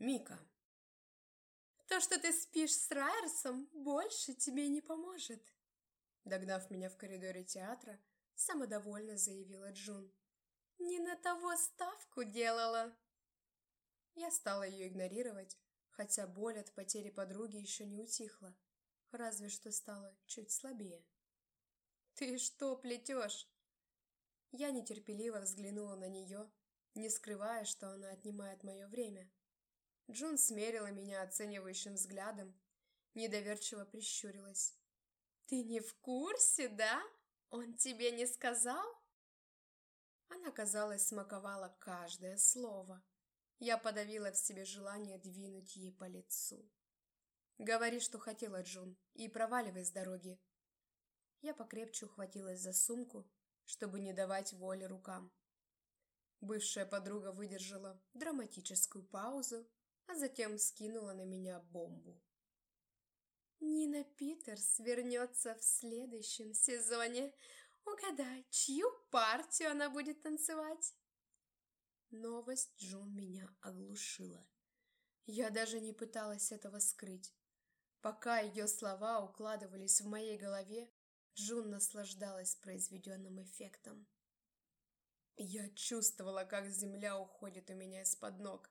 Мика. То, что ты спишь с Райерсом, больше тебе не поможет. Догнав меня в коридоре театра, самодовольно заявила Джун. Не на того ставку делала. Я стала ее игнорировать, хотя боль от потери подруги еще не утихла, разве что стала чуть слабее. «Ты что плетешь?» Я нетерпеливо взглянула на нее, не скрывая, что она отнимает мое время. Джун смерила меня оценивающим взглядом, недоверчиво прищурилась. «Ты не в курсе, да? Он тебе не сказал?» Она, казалось, смаковала каждое слово. Я подавила в себе желание двинуть ей по лицу. «Говори, что хотела, Джун, и проваливай с дороги». Я покрепче ухватилась за сумку, чтобы не давать воли рукам. Бывшая подруга выдержала драматическую паузу, а затем скинула на меня бомбу. Нина Питерс вернется в следующем сезоне. Угадай, чью партию она будет танцевать? Новость Джун меня оглушила. Я даже не пыталась этого скрыть. Пока ее слова укладывались в моей голове, Джун наслаждалась произведенным эффектом. Я чувствовала, как земля уходит у меня из-под ног.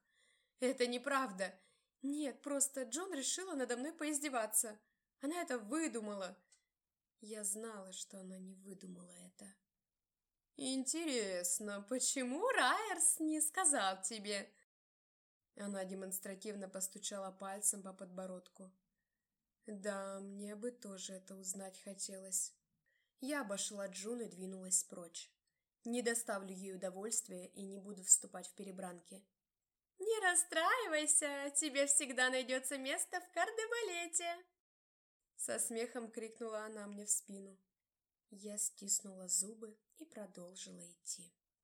Это неправда. Нет, просто Джон решила надо мной поиздеваться. Она это выдумала. Я знала, что она не выдумала это. «Интересно, почему Райерс не сказал тебе?» Она демонстративно постучала пальцем по подбородку. «Да, мне бы тоже это узнать хотелось». Я обошла Джун и двинулась прочь. Не доставлю ей удовольствия и не буду вступать в перебранки. «Не расстраивайся, тебе всегда найдется место в кардебалете!» Со смехом крикнула она мне в спину. Я стиснула зубы и продолжила идти.